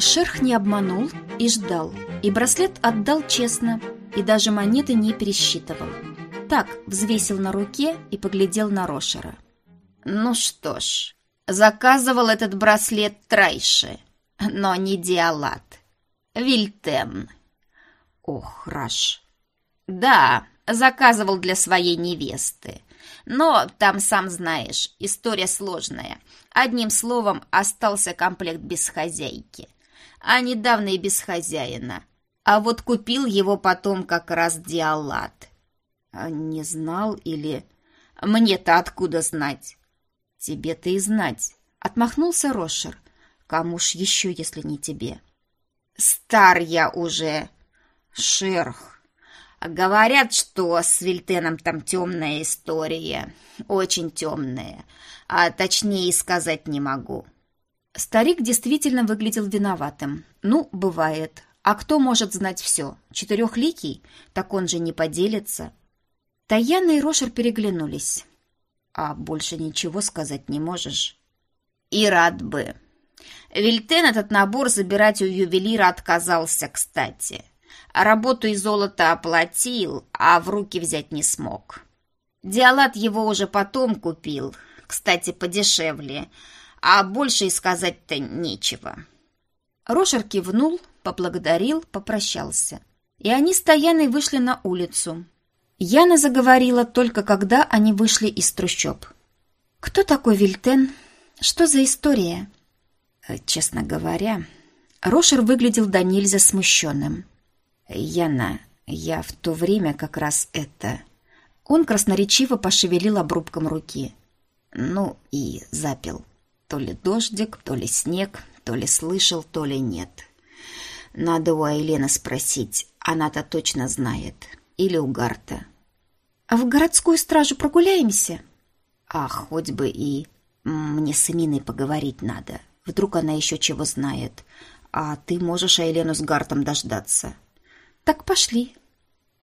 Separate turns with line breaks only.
Шерх не обманул и ждал, и браслет отдал честно, и даже монеты не пересчитывал. Так, взвесил на руке и поглядел на Рошера.
«Ну что ж, заказывал этот браслет Трайши, но не Диалат. Вильтен». «Ох, Раш!» «Да, заказывал для своей невесты. Но там, сам знаешь, история сложная. Одним словом, остался комплект без хозяйки. А недавно и без хозяина. А вот купил его потом как раз Диалат. А не знал или... Мне-то откуда знать? Тебе-то и знать. Отмахнулся Рошер. Кому ж еще, если не тебе? Стар я уже. Шерх. Говорят, что с Вильтеном там темная история. Очень темная. А точнее сказать не могу.
Старик действительно выглядел виноватым. Ну, бывает. А кто может знать все? Четырехликий? Так он же не поделится. Таяна и Рошер переглянулись. А больше ничего сказать не можешь?
И рад бы. Вильтен этот набор забирать у ювелира отказался, кстати. Работу и золото оплатил, а в руки взять не смог. Диалат его уже потом купил, кстати, подешевле, а больше и сказать-то нечего.
Рошер кивнул, поблагодарил, попрощался. И они с Таяной вышли на улицу. Яна заговорила только когда они вышли из трущоб. «Кто такой Вильтен? Что за история?»
э, Честно говоря, Рошер выглядел до нельзя смущенным. «Яна, я в то время как раз это...» Он красноречиво пошевелил обрубком руки. Ну и запил. То ли дождик, то ли снег, то ли слышал, то ли нет. Надо у Айлены спросить, она-то точно знает. Или у Гарта.
«А в городскую стражу прогуляемся?»
«Ах, хоть бы и... Мне с Эминой поговорить надо. Вдруг она еще чего знает. А ты можешь Айлену с Гартом дождаться».
«Так пошли,